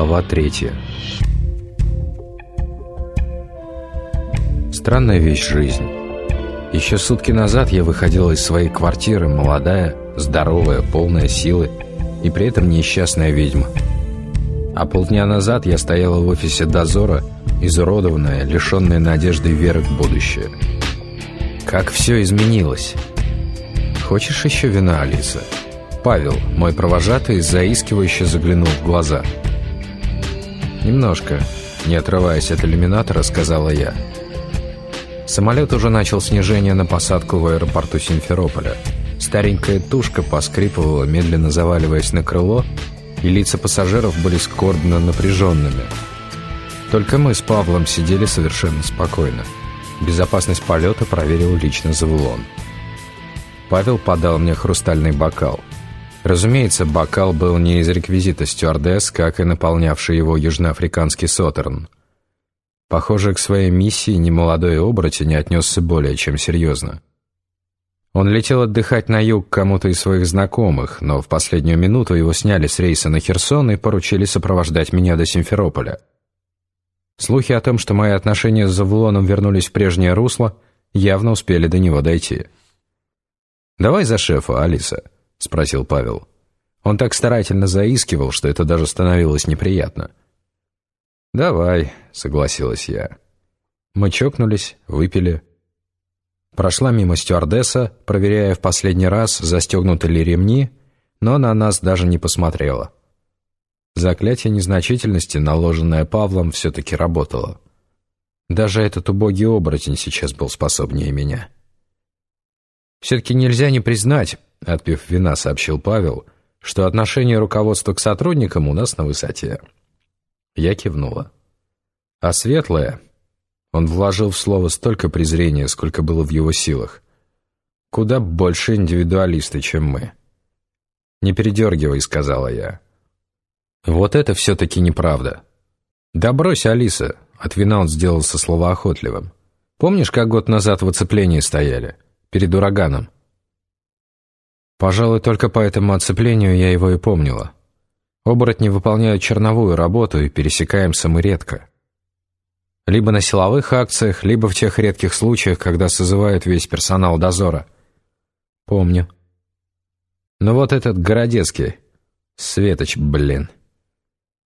Глава третья Странная вещь жизнь. Еще сутки назад я выходила из своей квартиры, молодая, здоровая, полная силы, и при этом несчастная ведьма. А полдня назад я стояла в офисе дозора, изуродованная, лишенная надежды и веры в будущее. Как все изменилось. Хочешь еще вина, Алиса? Павел, мой провожатый, заискивающе заглянул в глаза. «Немножко», — не отрываясь от иллюминатора, сказала я. Самолет уже начал снижение на посадку в аэропорту Симферополя. Старенькая тушка поскрипывала, медленно заваливаясь на крыло, и лица пассажиров были скорбно напряженными. Только мы с Павлом сидели совершенно спокойно. Безопасность полета проверил лично Завулон. Павел подал мне хрустальный бокал. Разумеется, бокал был не из реквизита стюардесс, как и наполнявший его южноафриканский сотерн. Похоже, к своей миссии немолодой оборотень не отнесся более чем серьезно. Он летел отдыхать на юг кому-то из своих знакомых, но в последнюю минуту его сняли с рейса на Херсон и поручили сопровождать меня до Симферополя. Слухи о том, что мои отношения с Завулоном вернулись в прежнее русло, явно успели до него дойти. «Давай за шефа, Алиса», — спросил Павел. Он так старательно заискивал, что это даже становилось неприятно. «Давай», — согласилась я. Мы чокнулись, выпили. Прошла мимо стюардесса, проверяя в последний раз, застегнуты ли ремни, но на нас даже не посмотрела. Заклятие незначительности, наложенное Павлом, все-таки работало. Даже этот убогий оборотень сейчас был способнее меня. «Все-таки нельзя не признать», — отпив вина, сообщил Павел, «что отношение руководства к сотрудникам у нас на высоте». Я кивнула. «А светлое?» Он вложил в слово столько презрения, сколько было в его силах. «Куда больше индивидуалисты, чем мы». «Не передергивай», — сказала я. «Вот это все-таки неправда». «Да брось, Алиса», — от вина он сделался словоохотливым. «Помнишь, как год назад в оцеплении стояли?» перед ураганом. Пожалуй, только по этому оцеплению я его и помнила. Оборотни выполняют черновую работу и пересекаемся мы редко. Либо на силовых акциях, либо в тех редких случаях, когда созывают весь персонал дозора. Помню. Но вот этот Городецкий, Светоч, блин.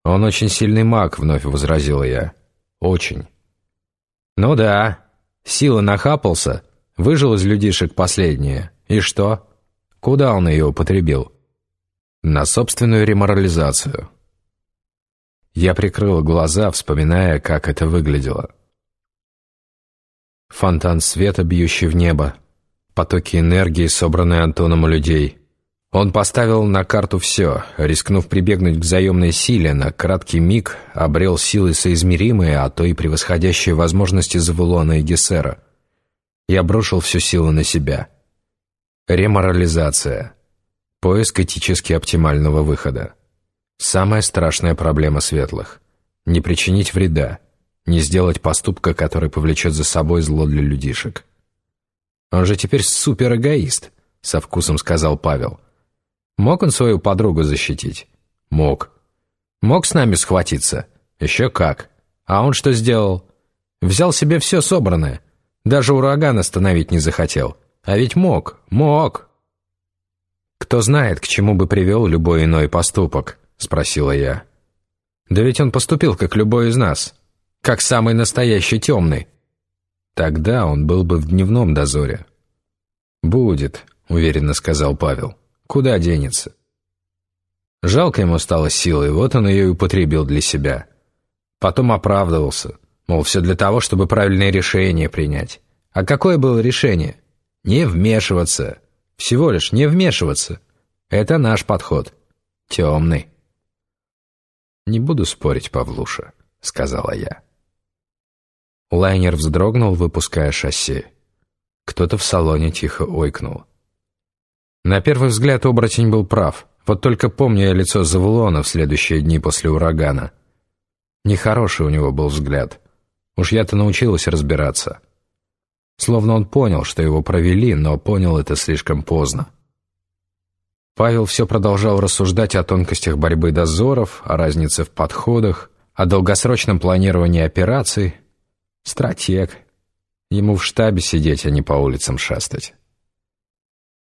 Он очень сильный маг, вновь возразила я. Очень. Ну да, силы нахапался, Выжил из людишек последнее. И что? Куда он ее употребил? На собственную реморализацию. Я прикрыл глаза, вспоминая, как это выглядело. Фонтан света, бьющий в небо, потоки энергии, собранные Антоном у людей. Он поставил на карту все, рискнув прибегнуть к заемной силе, на краткий миг обрел силы соизмеримые, а то и превосходящие возможности Завулона и Гессера — я бросил всю силу на себя. Реморализация. Поиск этически оптимального выхода. Самая страшная проблема светлых. Не причинить вреда, не сделать поступка, который повлечет за собой зло для людишек. «Он же теперь суперэгоист», — со вкусом сказал Павел. «Мог он свою подругу защитить?» «Мог». «Мог с нами схватиться?» «Еще как». «А он что сделал?» «Взял себе все собранное, даже ураган остановить не захотел. А ведь мог, мог. «Кто знает, к чему бы привел любой иной поступок?» — спросила я. «Да ведь он поступил, как любой из нас. Как самый настоящий темный. Тогда он был бы в дневном дозоре». «Будет», — уверенно сказал Павел. «Куда денется?» Жалко ему стало силой, вот он ее и употребил для себя. Потом оправдывался. Мол, все для того, чтобы правильное решение принять. А какое было решение? Не вмешиваться. Всего лишь не вмешиваться. Это наш подход. Темный. «Не буду спорить, Павлуша», — сказала я. Лайнер вздрогнул, выпуская шасси. Кто-то в салоне тихо ойкнул. На первый взгляд оборотень был прав. Вот только помню я лицо Завулона в следующие дни после урагана. Нехороший у него был взгляд. Уж я-то научилась разбираться. Словно он понял, что его провели, но понял это слишком поздно. Павел все продолжал рассуждать о тонкостях борьбы дозоров, о разнице в подходах, о долгосрочном планировании операций. Стратег. Ему в штабе сидеть, а не по улицам шастать.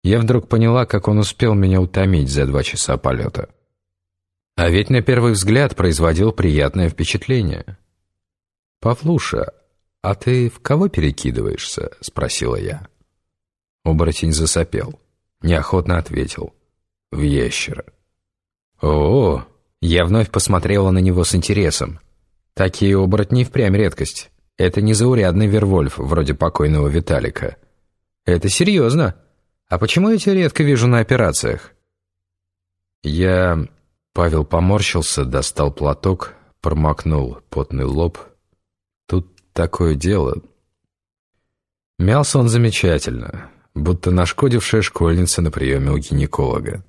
Я вдруг поняла, как он успел меня утомить за два часа полета. А ведь на первый взгляд производил приятное впечатление. «Павлуша, а ты в кого перекидываешься?» — спросила я. Оборотень засопел. Неохотно ответил. «В ящера». «О, я вновь посмотрела на него с интересом. Такие оборотни впрямь редкость. Это не заурядный Вервольф, вроде покойного Виталика. Это серьезно. А почему я тебя редко вижу на операциях?» Я... Павел поморщился, достал платок, промокнул потный лоб. Такое дело. Мялся он замечательно, будто нашкодившая школьница на приеме у гинеколога.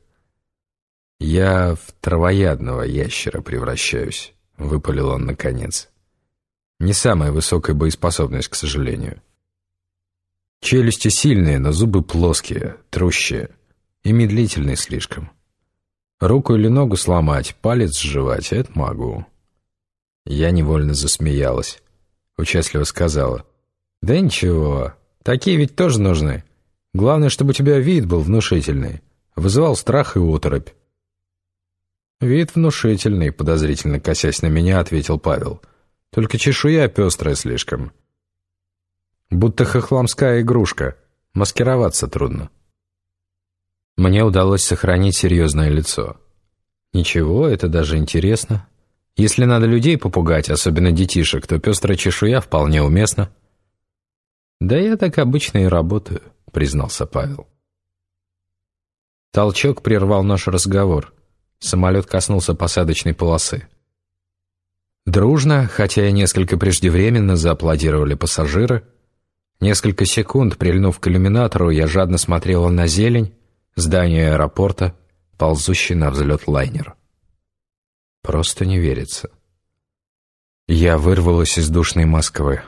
«Я в травоядного ящера превращаюсь», — выпалил он наконец. «Не самая высокая боеспособность, к сожалению. Челюсти сильные, но зубы плоские, трущие и медлительные слишком. Руку или ногу сломать, палец сживать — это могу». Я невольно засмеялась. Участливо сказала. «Да ничего, такие ведь тоже нужны. Главное, чтобы у тебя вид был внушительный, вызывал страх и оторопь. «Вид внушительный», — подозрительно косясь на меня, ответил Павел. «Только чешуя пестрая слишком. Будто хохламская игрушка. Маскироваться трудно». Мне удалось сохранить серьезное лицо. «Ничего, это даже интересно. Если надо людей попугать, особенно детишек, то пестрая чешуя вполне уместна». «Да я так обычно и работаю», — признался Павел. Толчок прервал наш разговор — Самолет коснулся посадочной полосы. Дружно, хотя и несколько преждевременно, зааплодировали пассажиры. Несколько секунд, прильнув к иллюминатору, я жадно смотрела на зелень, здание аэропорта, ползущий на взлет лайнер. Просто не верится. Я вырвалась из душной Москвы,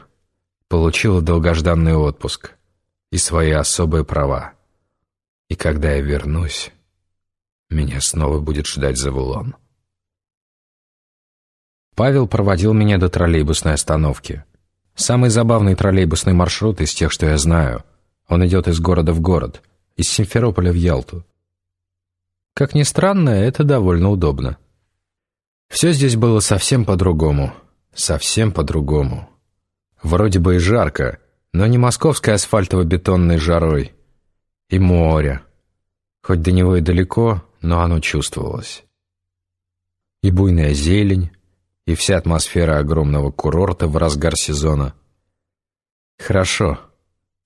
получила долгожданный отпуск и свои особые права. И когда я вернусь... Меня снова будет ждать Завулон. Павел проводил меня до троллейбусной остановки. Самый забавный троллейбусный маршрут из тех, что я знаю. Он идет из города в город, из Симферополя в Ялту. Как ни странно, это довольно удобно. Все здесь было совсем по-другому. Совсем по-другому. Вроде бы и жарко, но не московской асфальтово-бетонной жарой. И море. Хоть до него и далеко, но оно чувствовалось. И буйная зелень, и вся атмосфера огромного курорта в разгар сезона. Хорошо.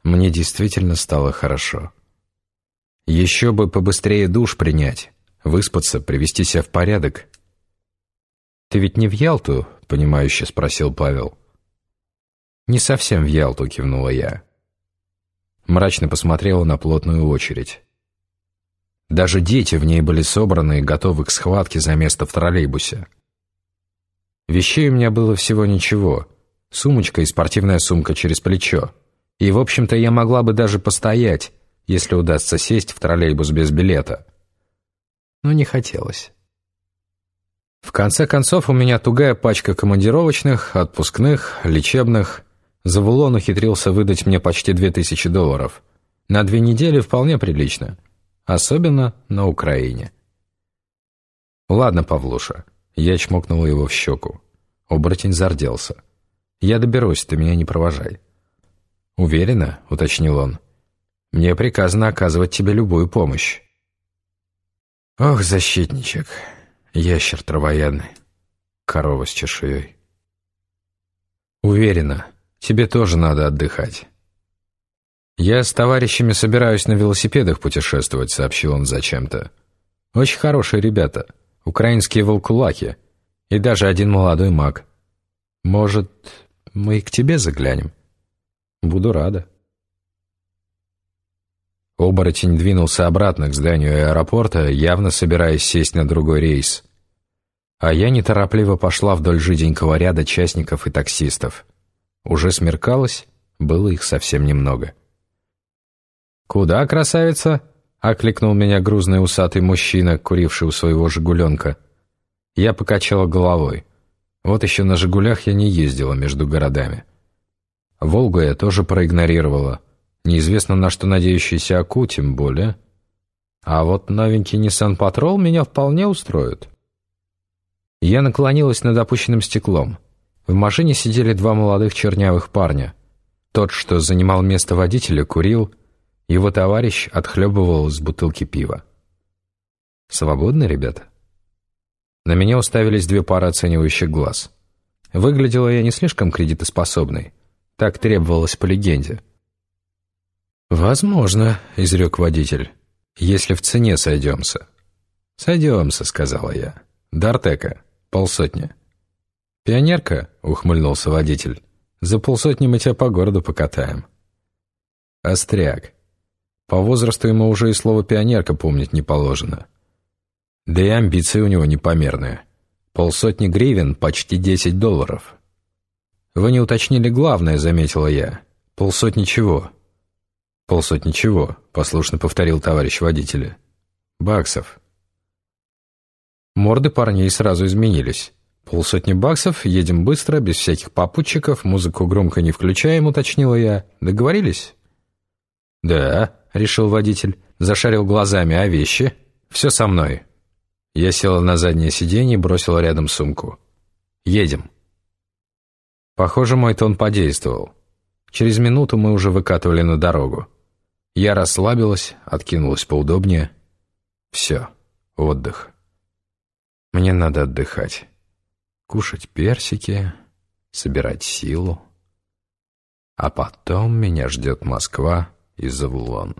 Мне действительно стало хорошо. Еще бы побыстрее душ принять, выспаться, привести себя в порядок. «Ты ведь не в Ялту?» — понимающе спросил Павел. «Не совсем в Ялту», — кивнула я. Мрачно посмотрела на плотную очередь. Даже дети в ней были собраны и готовы к схватке за место в троллейбусе. Вещей у меня было всего ничего. Сумочка и спортивная сумка через плечо. И, в общем-то, я могла бы даже постоять, если удастся сесть в троллейбус без билета. Но не хотелось. В конце концов, у меня тугая пачка командировочных, отпускных, лечебных. Завулон ухитрился выдать мне почти две тысячи долларов. На две недели вполне прилично. Особенно на Украине. «Ладно, Павлуша». Я чмокнул его в щеку. Оборотень зарделся. «Я доберусь, ты меня не провожай». «Уверена?» — уточнил он. «Мне приказано оказывать тебе любую помощь». «Ох, защитничек, ящер травоядный, корова с чешуей». «Уверена, тебе тоже надо отдыхать. «Я с товарищами собираюсь на велосипедах путешествовать», — сообщил он зачем-то. «Очень хорошие ребята, украинские волкулаки и даже один молодой маг. Может, мы и к тебе заглянем? Буду рада». Оборотень двинулся обратно к зданию аэропорта, явно собираясь сесть на другой рейс. А я неторопливо пошла вдоль жиденького ряда частников и таксистов. Уже смеркалось, было их совсем немного. «Куда, красавица?» Окликнул меня грузный усатый мужчина, куривший у своего «Жигуленка». Я покачала головой. Вот еще на «Жигулях» я не ездила между городами. «Волгу» я тоже проигнорировала. Неизвестно на что надеющийся Аку, тем более. А вот новенький Nissan Patrol меня вполне устроит. Я наклонилась над опущенным стеклом. В машине сидели два молодых чернявых парня. Тот, что занимал место водителя, курил, его товарищ отхлебывал из бутылки пива. «Свободны, ребята?» На меня уставились две пары оценивающих глаз. Выглядела я не слишком кредитоспособной. Так требовалось по легенде. «Возможно», — изрек водитель, — «если в цене сойдемся». «Сойдемся», — сказала я. «Дартека, полсотни». «Пионерка?» — ухмыльнулся водитель. «За полсотни мы тебя по городу покатаем». «Остряк. По возрасту ему уже и слово «пионерка» помнить не положено». Да и амбиции у него непомерные. Полсотни гривен — почти десять долларов. «Вы не уточнили главное», — заметила я. «Полсотни чего?» «Полсотни чего?» — послушно повторил товарищ водителя. «Баксов». Морды парней сразу изменились. «Полсотни баксов, едем быстро, без всяких попутчиков, музыку громко не включаем», — уточнила я. «Договорились?» «Да», — решил водитель, зашарил глазами, «а вещи?» «Все со мной». Я села на заднее сиденье и бросила рядом сумку. «Едем». Похоже, мой тон подействовал. Через минуту мы уже выкатывали на дорогу. Я расслабилась, откинулась поудобнее. Все, отдых. Мне надо отдыхать. Кушать персики, собирать силу. А потом меня ждет Москва и Завулон.